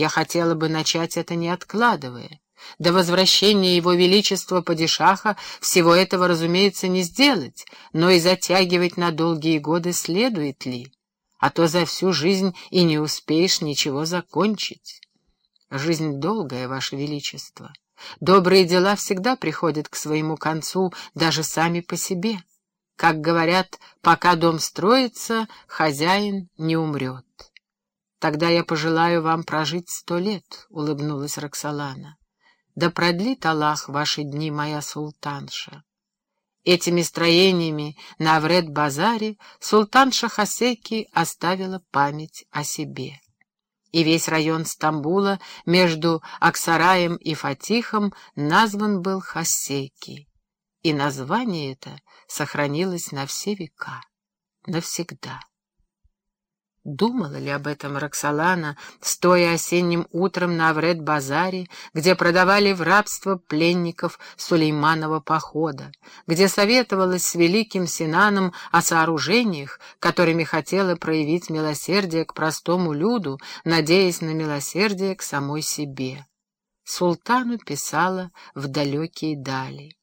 Я хотела бы начать это не откладывая. До возвращения его величества падишаха всего этого, разумеется, не сделать, но и затягивать на долгие годы следует ли, а то за всю жизнь и не успеешь ничего закончить. Жизнь долгая, ваше величество. Добрые дела всегда приходят к своему концу, даже сами по себе. Как говорят, пока дом строится, хозяин не умрет. Тогда я пожелаю вам прожить сто лет, — улыбнулась Роксолана. Да продлит Аллах ваши дни, моя султанша. Этими строениями на Аврет-базаре султанша Хасеки оставила память о себе. И весь район Стамбула между Аксараем и Фатихом назван был Хасеки. И название это сохранилось на все века, навсегда. Думала ли об этом Роксолана, стоя осенним утром на Аврет-базаре, где продавали в рабство пленников Сулейманова похода, где советовалась с великим Синаном о сооружениях, которыми хотела проявить милосердие к простому люду, надеясь на милосердие к самой себе. Султану писала в далекие дали.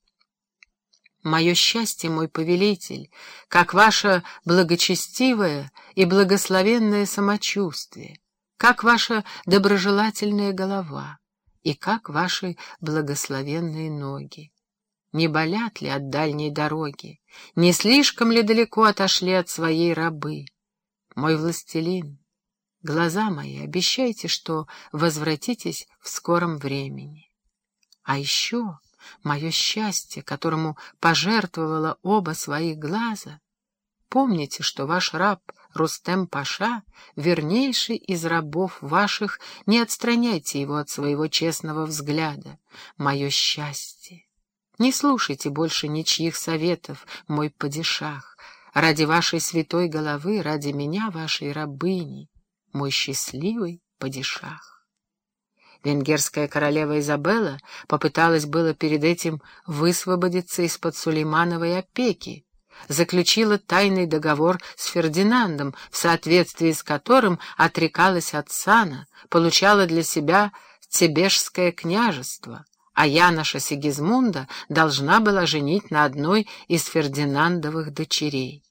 Мое счастье, мой повелитель, как ваше благочестивое и благословенное самочувствие, как ваша доброжелательная голова и как ваши благословенные ноги. Не болят ли от дальней дороги? Не слишком ли далеко отошли от своей рабы? Мой властелин, глаза мои, обещайте, что возвратитесь в скором времени. А еще мое счастье, которому пожертвовала оба своих глаза. Помните, что ваш раб Рустем Паша, вернейший из рабов ваших, не отстраняйте его от своего честного взгляда. Мое счастье. Не слушайте больше ничьих советов, мой падишах. Ради вашей святой головы, ради меня, вашей рабыни, мой счастливый падишах. Венгерская королева Изабелла попыталась было перед этим высвободиться из-под Сулеймановой опеки, заключила тайный договор с Фердинандом, в соответствии с которым отрекалась от сана, получала для себя Цебежское княжество, а Яноша Сигизмунда должна была женить на одной из Фердинандовых дочерей.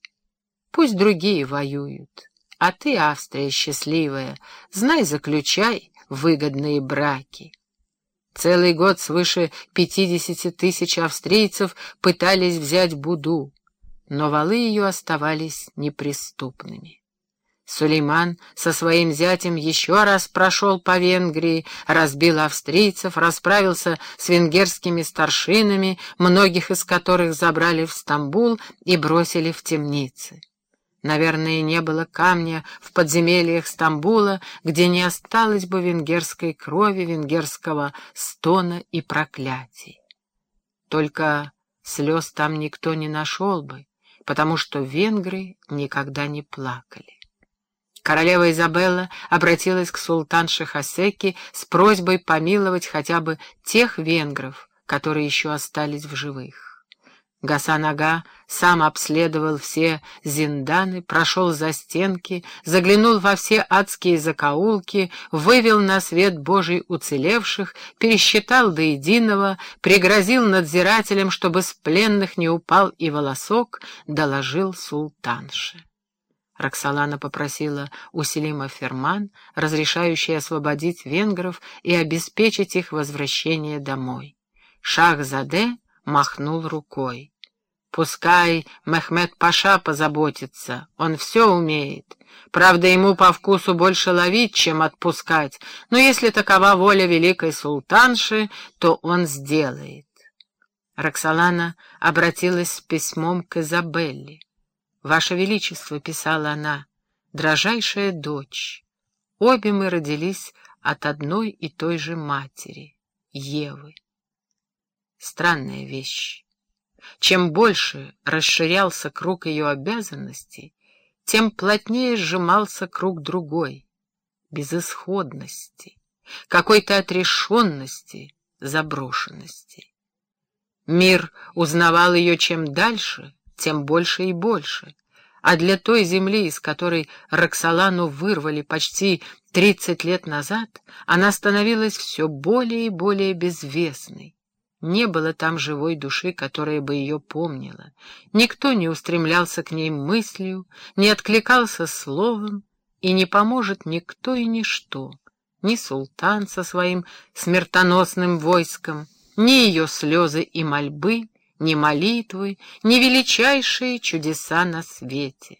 Пусть другие воюют, а ты, Австрия счастливая, знай, заключай, выгодные браки. Целый год свыше пятидесяти тысяч австрийцев пытались взять Буду, но валы ее оставались неприступными. Сулейман со своим зятем еще раз прошел по Венгрии, разбил австрийцев, расправился с венгерскими старшинами, многих из которых забрали в Стамбул и бросили в темницы. Наверное, не было камня в подземельях Стамбула, где не осталось бы венгерской крови, венгерского стона и проклятий. Только слез там никто не нашел бы, потому что венгры никогда не плакали. Королева Изабелла обратилась к султанше Хасеки с просьбой помиловать хотя бы тех венгров, которые еще остались в живых. Гасан-ага сам обследовал все зинданы, прошел за стенки, заглянул во все адские закоулки, вывел на свет Божий уцелевших, пересчитал до единого, пригрозил надзирателям, чтобы с пленных не упал и волосок, доложил султанше. Роксолана попросила у Селима ферман, разрешающий освободить венгров и обеспечить их возвращение домой. Шах-Заде махнул рукой. Пускай Мехмед Паша позаботится, он все умеет. Правда, ему по вкусу больше ловить, чем отпускать, но если такова воля великой султанши, то он сделает. Роксолана обратилась с письмом к Изабелле. «Ваше Величество», — писала она, — «дрожайшая дочь, обе мы родились от одной и той же матери, Евы». Странная вещь. Чем больше расширялся круг ее обязанностей, тем плотнее сжимался круг другой, безысходности, какой-то отрешенности, заброшенности. Мир узнавал ее чем дальше, тем больше и больше. а для той земли, из которой Роксолану вырвали почти тридцать лет назад, она становилась все более и более безвестной. Не было там живой души, которая бы ее помнила. Никто не устремлялся к ней мыслью, не откликался словом, и не поможет никто и ничто, ни султан со своим смертоносным войском, ни ее слезы и мольбы, ни молитвы, ни величайшие чудеса на свете.